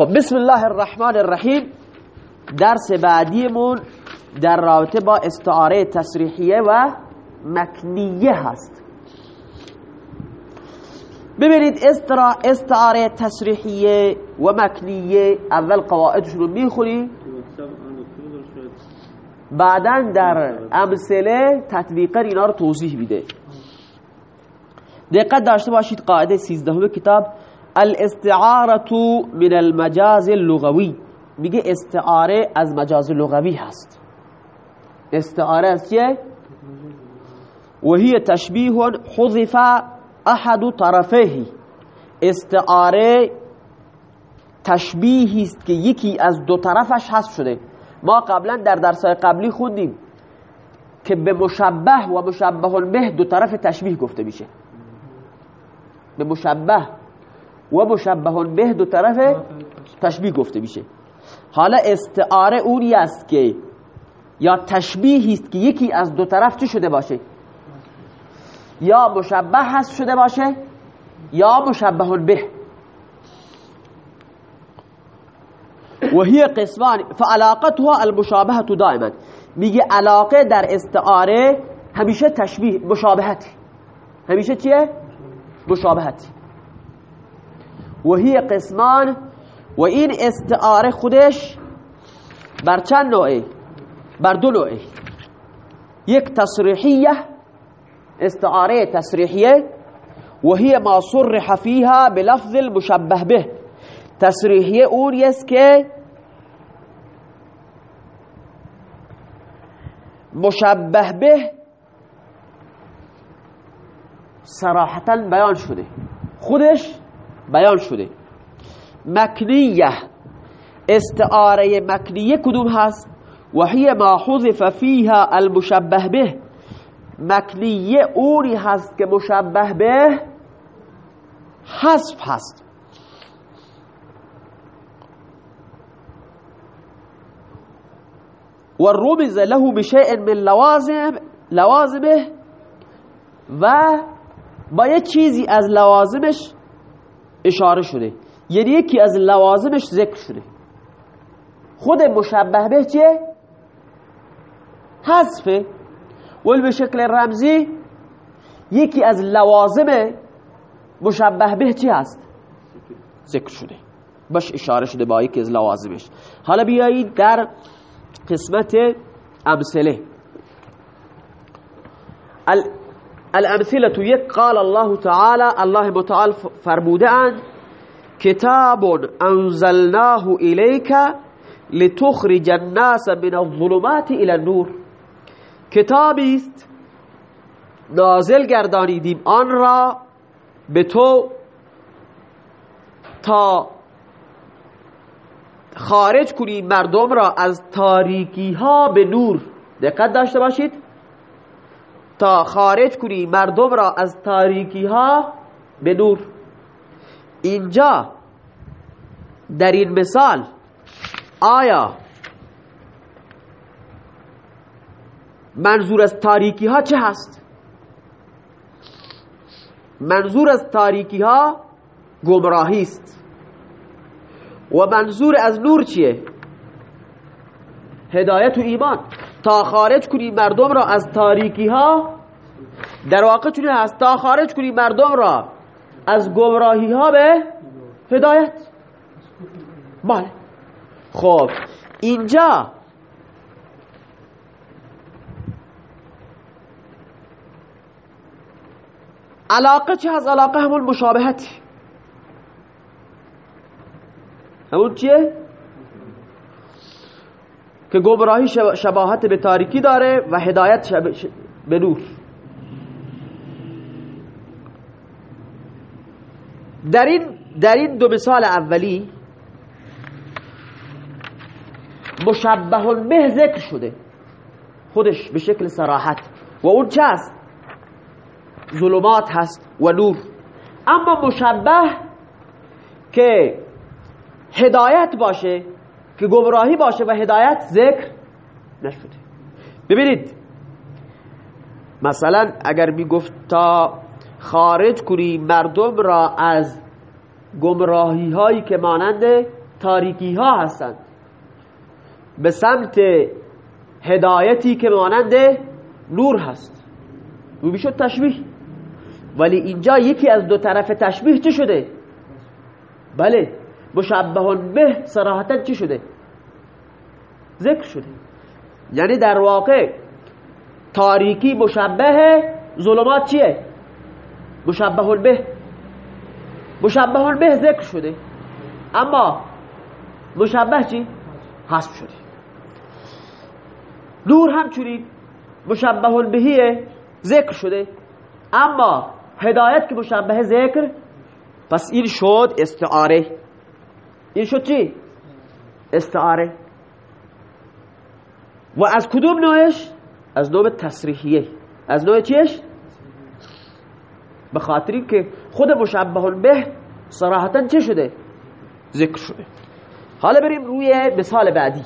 خب بسم الله الرحمن الرحیم. درس بعدیمون در رابطه با استعاره تصریحیه و مکنیه هست. ببینید استعاره تصریحیه و مکنیه اول قواعدشون رو می‌خونی. بعدا در امثله تطبیقا اینا رو توضیح میده. دقت داشته باشید قاعده 13 کتاب الاستعاره من المجاز اللغوی میگه استعاره از مجاز لغوی هست. استعاره از چیه؟ وهي تشبیه حذف احد طرفه. استعاره تشبیهی است که یکی از دو طرفش هست شده. ما قبلا در درسای قبلی خوندیم که به مشبه و مشبه به دو طرف تشبیه گفته میشه. به مشبه و مشبه به دو طرف تشبیه گفته میشه. حالا استعاره اونی است که یا تشبیهی است که یکی از دو طرف چه شده باشه؟ یا مشبه هست شده باشه یا مشبه به. و هی قسمان فعلاقتها المشابهه دائما. میگه علاقه در استعاره همیشه تشبیه مشابهتی. همیشه چیه؟ مشابهتی. و هی قسمان. و این استعاره خودش بر چند نوعه بر دو نوعه یک تصریحیه استعاره تصریحیه. و هی ما صرح فيها بلفظ المشبه به. تصریحیه اون است که مشبه به صراحتا بیان شده. خودش بیان شده. مکنیه. استعاره مکنیه کدوم هست؟ و هی ما حذف فيها المشبه به. مکنیه اونی هست که مشبه به حذف هست. و رمز له بشیء من لوازم لوازمه و با یه چیزی از لوازمش اشاره شده. یعنی یکی از لوازمش ذکر شده. خود مشبه به چیه؟ حذفه ولی به شکل رمزی یکی از لوازم مشبه به چی هست؟ ذکر شده. باش اشاره شده با یکی از لوازمش. حالا بیایید در قسمت امثله. الامثله یک قال الله تعالى الله متعال فرموده اند کتاب انزلناه الیک لتخرج الناس من الظلمات الى النور. کتابی است نازل گردانیدیم آن را به تو تا خارج کنی مردم را از تاریکی ها به نور. دقت داشته باشید. تا خارج کنی مردم را از تاریکی ها به نور. اینجا در این مثال آیا منظور از تاریکی ها چه هست؟ منظور از تاریکی ها گمراهی است. و منظور از نور چیه؟ هدایت و ایمان. تا خارج کنی مردم را از تاریکی ها در واقع چونه هست تا خارج کنی مردم را از گمراهی ها به هدایت. بله. خب اینجا علاقه چه از علاقه همون مشابهتی. همون چیه؟ که گمراهی شباهت به تاریکی داره و هدایت به نور. در این, در این دو مثال اولی مشبه به ذکر شده. خودش به شکل سراحت و اون چه است؟ ظلمات هست و نور. اما مشبه که هدایت باشه که گمراهی باشه و هدایت ذکر نشده. ببینید مثلا اگر می‌گفت تا خارج کنی مردم را از گمراهی هایی که مانند تاریکی ها هستند به سمت هدایتی که مانند نور هست. او می‌شد تشبیه. ولی اینجا یکی از دو طرف تشبیه چه شده؟ بله. مشبه به صراحتا چی شده؟ ذکر شده. یعنی در واقع تاریکی مشبه ظلمات چیه؟ مشبه به. مشبه به ذکر شده. اما مشبه چی؟ حسب شده. نور همچنین مشبه بهیه ذکر شده. اما هدایت که مشبه ذکر پس این شد استعاره. این شد چی؟ استعاره و از کدوم نوعش؟ از نوع تصریحیه از نوع چیش؟ به خاطری که خود مشبه به صراحتا چه شده؟ ذکر شده حالا بریم روی مثال بعدی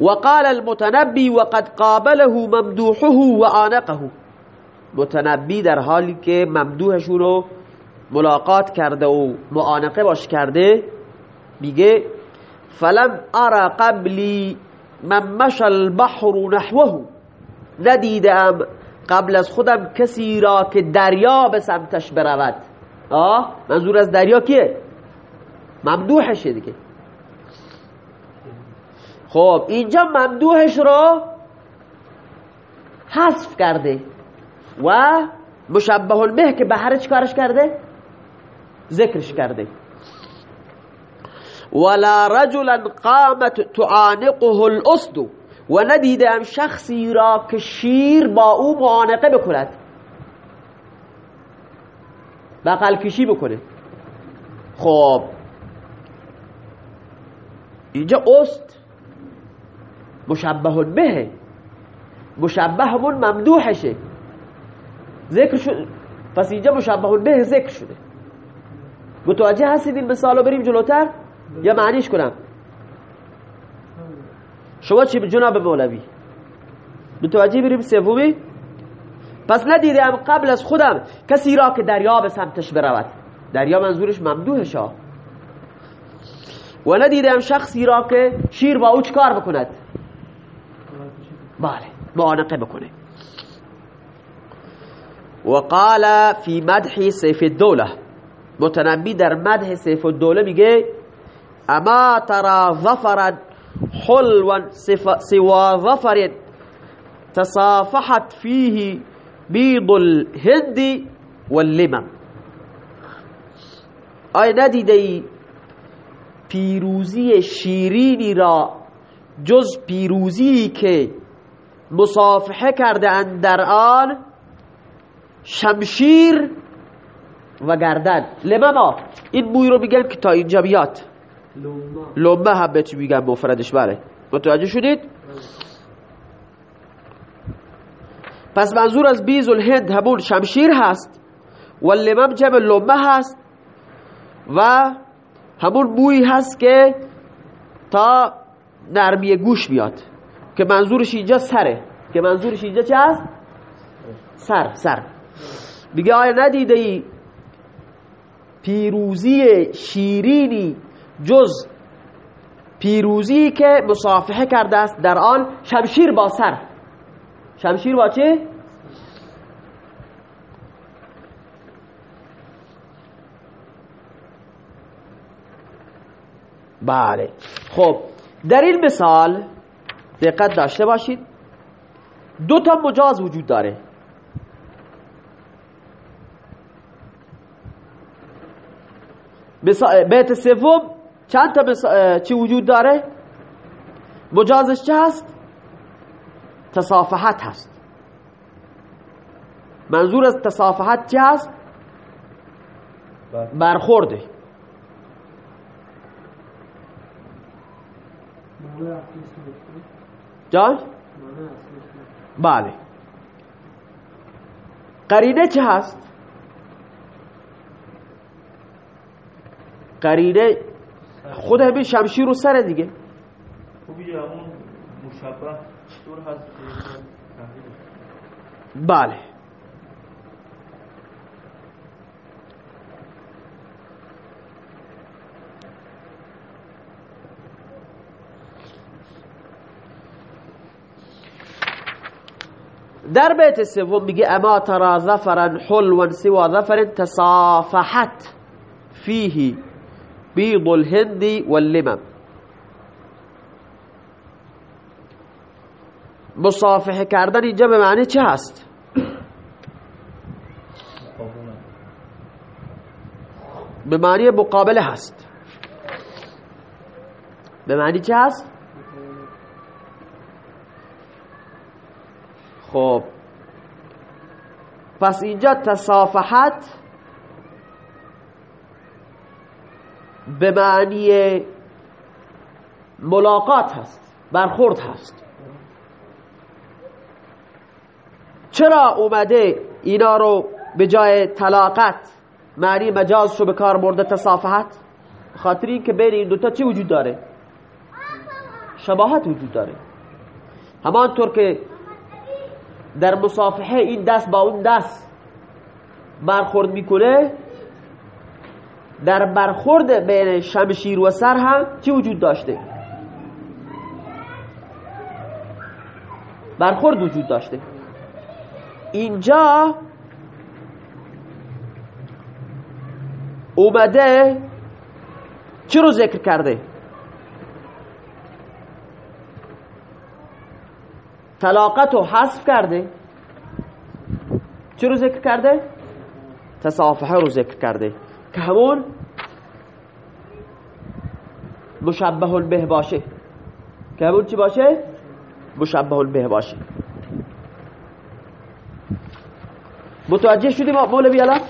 وقال المتنبي وقد قابله ممدوحه وآنقه متنبی در حالی که ممدوحشون رو ملاقات کرده و معانقه باش کرده میگه فلم ارى قبلی من مشى البحر نحوه. ندیدم قبل از خودم کسی را که دریا به سمتش برود. آه منظور از دریا کیه؟ ممدوحشه دیگه. خب اینجا ممدوحش رو حذف کرده و مشبه به که بهر کارش کرده؟ ذکرش کرده. ولا رجلا قامت تعانقه الاسد و ندیدم شخصی را که شیر با او معانقه بکند. بقل کشی بکنه. خب. اینجا است مشبه به مشبه همون ممدوحشه. ذکر شد پس اینجا مشبه به ذکر شده. متوجه هستید این مثالو بریم جلوتر؟ یا معنیش کنم؟ شما چی جناب مولوی؟ متوجه بریم سومی؟ پس ندیدم قبل از خودم کسی را که دریا به سمتش برود. دریا منظورش ممدوحش ها و ندیدم شخصی را که شیر با او کار بکند؟ بله معانقه بکنه. وقال في مدح سيف الدولة. متنبی در مدح سيف الدولة میگه اما ترى ظفرا حلوا سوا ظفر تصافحت فيه بيض الهند واللمم آیا ندیده پیروزی شیرینی را جز پیروزی که مصافحه کرده در آن شمشیر و گردن. لمما این بوی رو میگن که تا اینجا بیاد لمه هم بهش میگن مفردش بله. متوجه شدید؟ پس منظور از بیز الهند همون شمشیر هست و لمم جمع لمه هست و همون بوی هست که تا نرمی گوش بیاد که منظورش اینجا سره. که منظورش اینجا چه هست؟ سر سر. میگه آیا ندیده ای پیروزی شیرینی جز پیروزی که مصافحه کرده است در آن شمشیر با سر. شمشیر با چه؟ بله. خب در این مثال دقت داشته باشید. دو تا مجاز وجود داره. بیت سوم. چند تا چی وجود داره؟ مجازش چه هست؟ تصافحت هست. منظور از تصافحت چه هست؟ برخورده. جان؟ بله. قرینه چه هست؟ قرینه خود به شمشیر رو سر دیگه. بله. در بیت سوم میگه اما ترا ظفرا حلوا سوا ظفر تصافحت فيه بیض الهندی واللمم. مصافحه کردن اینجا به معنی چه هست؟ به معنی مقابله هست. به معنی چه هست؟ خب. پس اینجا تصافحت به معنی ملاقات هست برخورد هست. چرا اومده اینا رو به جای طلاقت معنی مجاز شو به کار برده تصافحت؟ خاطر این که بین این دوتا چی وجود داره؟ شباهت وجود داره. همانطور که در مصافحه این دست با اون دست برخورد می‌کنه در برخورد بین شمشیر و سر هم چی وجود داشته؟ برخورد وجود داشته. اینجا اومده چی رو ذکر کرده؟ طلاقت رو حذف کرده. چی رو ذکر کرده؟ تصافحه رو ذکر کرده. که همون مشبه به باشه. که همون چی باشه؟ مشبه به باشه. متوجه شدیم مولوی الان؟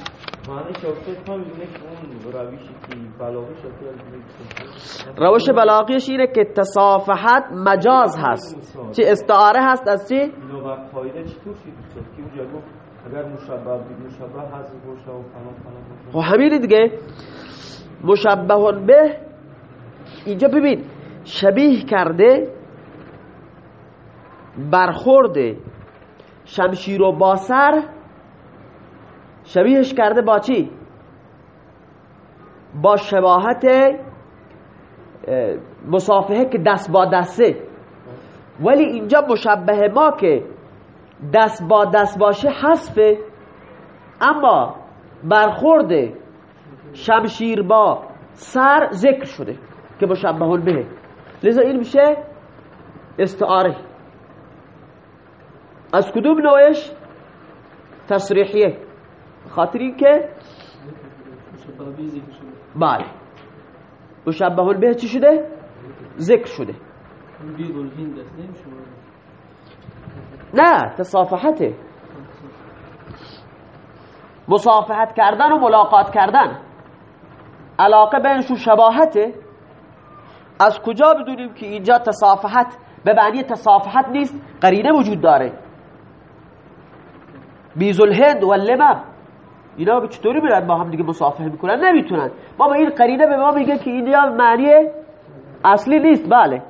روش بلاغیش اینه که تصافحت مجاز هست. چه استعاره هست از چی؟ اگر مشبه مشبه هست و همین دیگه. مشبه به اینجا ببین شبیه کرده برخورده. شمشیر و باسر شبیهش کرده با چی؟ با شباهت مصافحه که دست با دسته. ولی اینجا مشبه ما که دست با دست باشه حذفه. اما برخورد شمشیر با سر ذکر شده که مشبه به. لذا این میشه استعاره. از کدوم نوعش تصریحیه؟ خاطر این که بله. مشبه به چی شده؟ ذکر شده. نه تصافحته. مصافحت کردن و ملاقات کردن. علاقه بینشون شباهته. از کجا بدونیم که اینجا تصافحت به معنی تصافحت نیست قرینه وجود داره. بیز الهند و لمم اینا به چطوری میرن با هم دیگه مصافحه می‌کنن؟ نمی‌تونن. ما با این قرینه به ما میگه که اینجا معنی اصلی نیست. بله.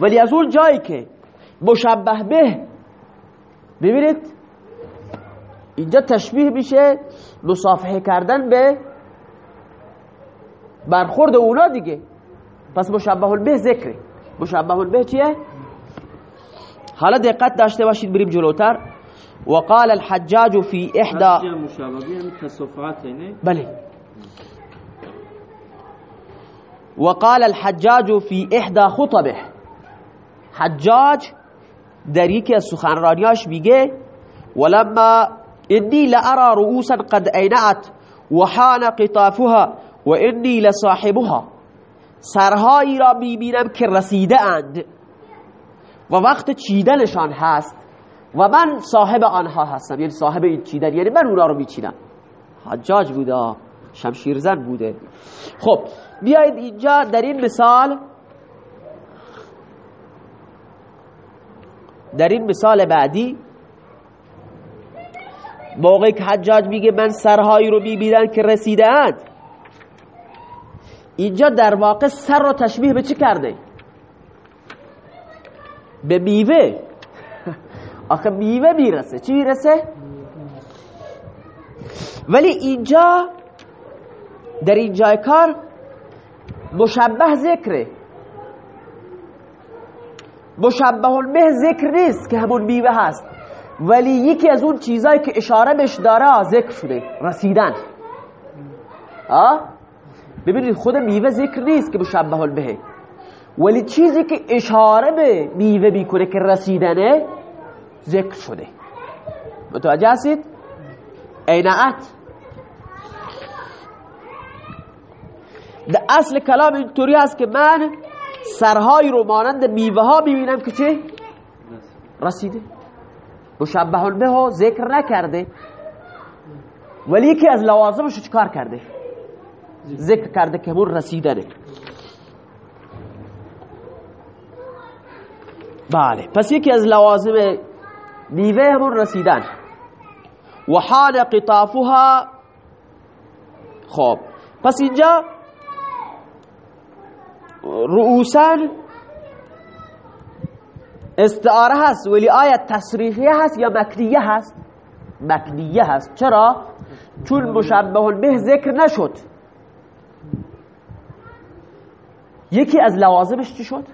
ولی از اون جایی که مشبه به. ببینید اینجا تشبیه میشه مصافحه کردن به برخورد اونا دیگه. پس مشبه به ذکره. مشبه به چیه؟ حالا دقت داشته باشید بریم جلوتر. وقال الحجاج في احدى بله. وقال الحجاج في احدى خطبه. حجاج در یکی از سخنرانیاش میگه ولما انی لارى رؤوسا قد اینعت وحان قطافها و انی لصاحبها. سرهایی را می‌بینم که رسیده اند و وقت چیدنشان هست و من صاحب آنها هستم. یعنی صاحب این چیدن یعنی من اونا رو میچینم حجاج بوده شمشیرزن بوده. خب بیایید اینجا در این مثال در این مثال بعدی موقعی که حجاج میگه من سرهایی رو می‌بینن که رسیدند اینجا در واقع سر رو تشبیه به چی کرده؟ به میوه. آخه میوه می‌رسه. چی می‌رسه؟ ولی اینجا در این جای کار مشبه ذکره. مشبه به ذکر نیست که همون میوه هست. ولی یکی از اون چیزایی که اشاره بهش داره ذکر شده. رسیدن. آه ببینید خود میوه ذکر نیست که مشبه به ولی چیزی که اشاره به میوه می‌کنه که رسیدنه ذکر شده. متوجه هستید؟ اینعت در اصل کلام اینطوری هست که من سرهای رو مانند میوه ها می‌بینم که چه؟ رسیده. مشبه به ها ذکر نکرده. ولی یکی از لوازمش چکار کرده؟ ذکر کرده که همون رسیدنه. بله. پس یکی از لوازم میوه همون رسیدن. و حال قطافها. خب. پس اینجا رؤوسان استعاره هست ولی آیت تصریحیه هست یا مکنیه هست؟ مکنیه هست. چرا؟ چون مشبه به ذکر نشد. یکی از لوازمش چی شد؟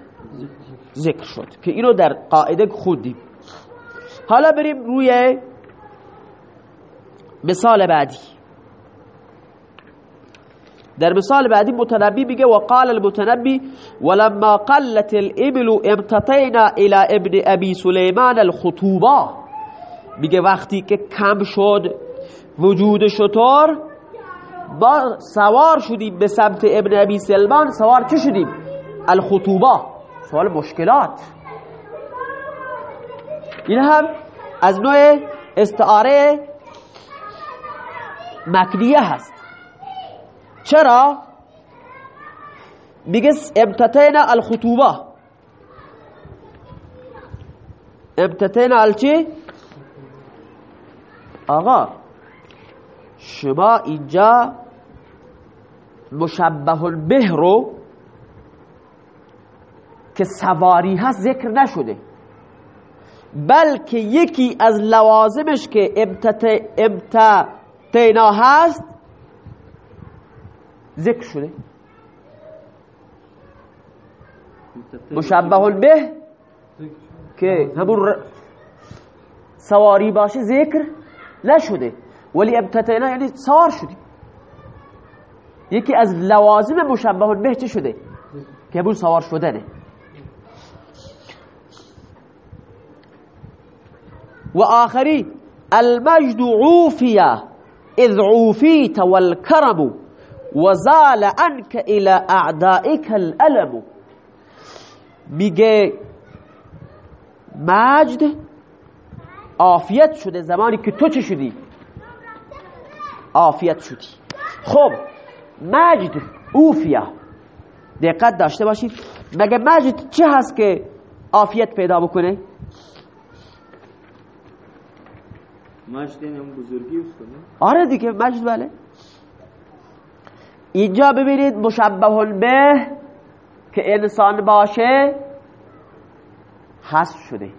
ذکر شد که اینو در قاعده خوندیم. حالا بریم روی مثال بعدی. در مثال بعدی متنبی میگه وقال المتنبی ولما قلت الابل امتطینا الى ابن ابی سلیمان الخطوبه میگه وقتی که کم شد وجود شطور با سوار شدیم به سمت ابن ابی سلمان سوار چه شدیم؟ الخطوبه سوال مشکلات. این هم از نوع استعاره مکنیه هست. چرا؟ میگه ابتتینا الخطوبه ابتتینا الچی آقا شما اینجا مشبه به رو که سواری هست ذکر نشده. بلکه یکی از لوازمش که ابتتینا هست ذکر شده. مشبه به که همون سواری باشه ذکر نشده. ولی ابتتینا یعنی سوار شدی یکی از لوازم مشبه به چه شده؟ که همون سوار شدنه. و آخری المجد عوفیه اذ عوفیت والکرم. وزال عنك الى اعدائك الالم میگه مجد عافیت شده زمانی که تو چه شدی؟ عافیت شدی. خب مجد اوفیا. دقت داشته باشید. مگه مجد چه هست که عافیت پیدا بکنه؟ مجد یعنی بزرگی آره دیگه مجد بله. اینجا ببینید مشبه به که انسان باشه حذف شده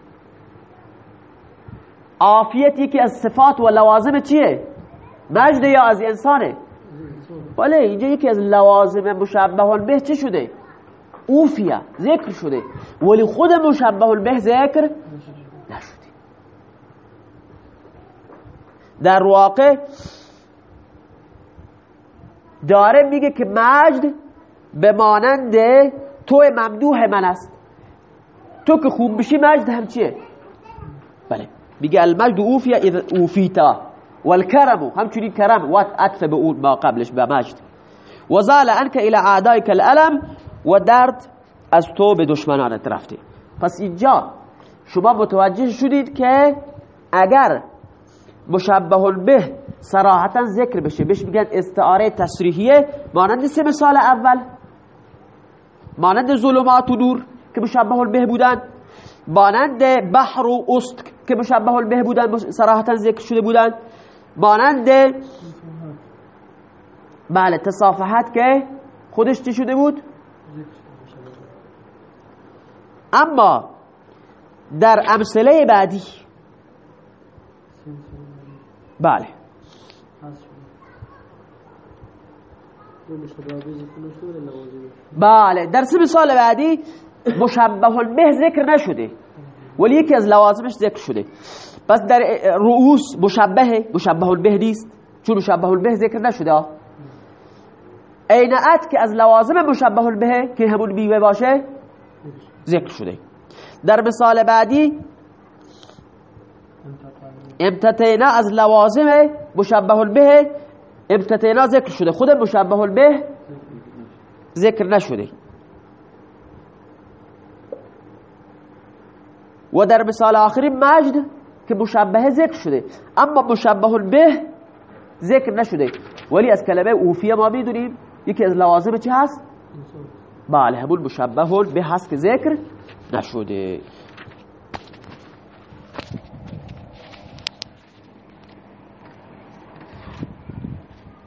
عافیتی که از صفات و لوازم چیه؟ مجد یا از انسانه بله اینجا یکی از لوازم مشبه به چه شده؟ اوفیه ذکر شده ولی خود مشبه به ذکر نشده در واقع داره میگه که مجد به مانند تو ممدوح من است. تو که خوب بشی مجد هم چیه؟ بله. میگه المجد اوفیا اذا اوفیتا والکرم. همچنین کرم. و عطف به اون ما قبلش به مجد. و زال انک الى اعدائک الالم و درد از تو به دشمنانت رفته. پس اینجا شما متوجه شدید که اگر مشبه به صراحتا ذکر بشه. بهش میگن استعاره تصریحیه. مانند سه مثال اول. مانند ظلمات و نور که مشبه به بودن. مانند بحر و است که مشبه به بودن صراحتا ذکر شده بودن. مانند بله تصافحات که خودش چی شده بود؟ اما در امثله بعدی بله. بله. در سه مثال بعدی مشبه به ذکر نشده. ولی یکی از لوازمش ذکر شده. پس در رؤوس مشبه مشبه به نیست؟ چون مشبه به ذکر نشده. عینعت که از لوازم مشبه به که همون میوه باشه ذکر شده. در مثال بعدی امتتینا از لوازم مشبه به امتتینا ذکر شده. خود مشبه به ذکر نشده. و در مثال آخری مجد که مشبه ذکر شده. اما مشبه به ذکر نشده. ولی از کلمه اوفیه ما می‌دونیم یکی از لوازم چی هست؟ بله همون مشبه به هست که ذکر نشده.